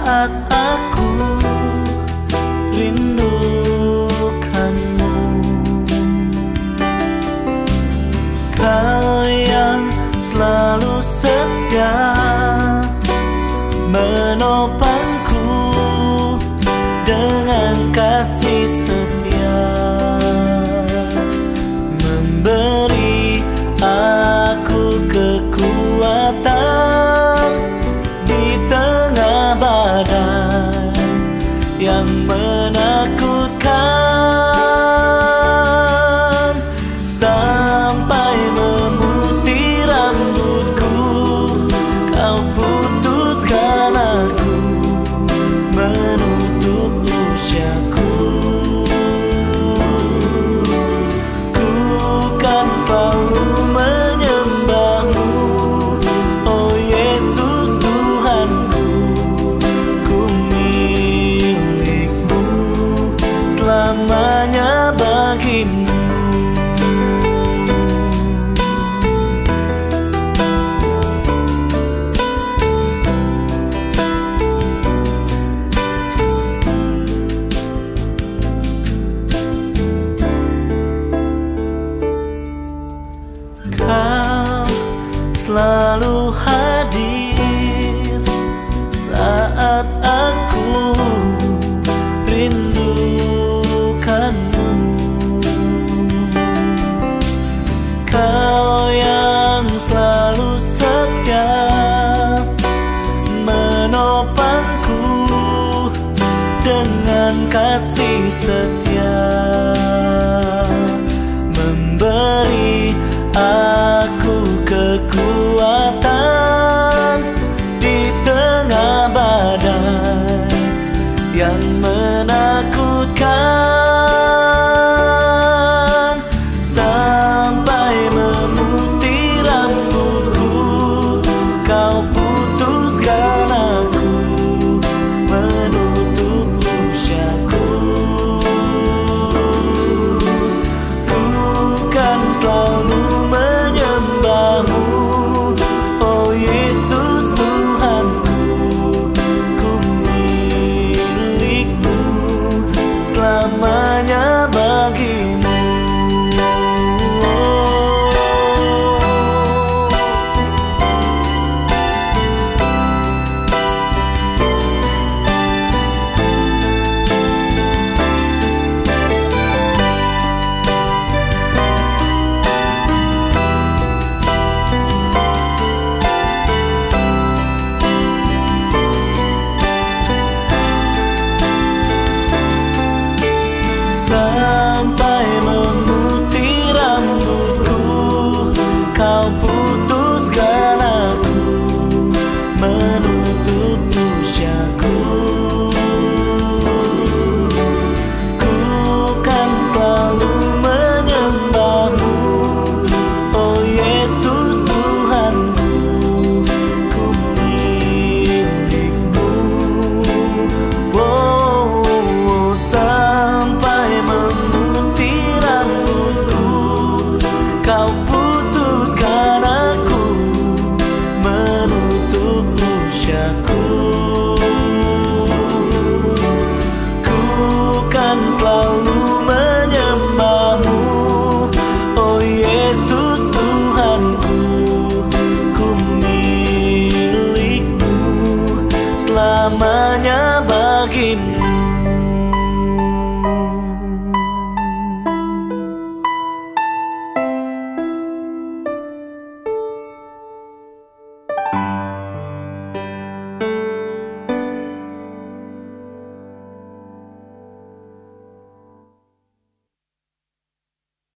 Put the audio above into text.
saat aku rindukanmu. Kau yang selalu setia menopangku dengan kasih Kau selalu hadir saat aku rindu. setia memberi aku kekuatan di tengah badai yang